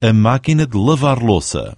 a máquina de lavar louça.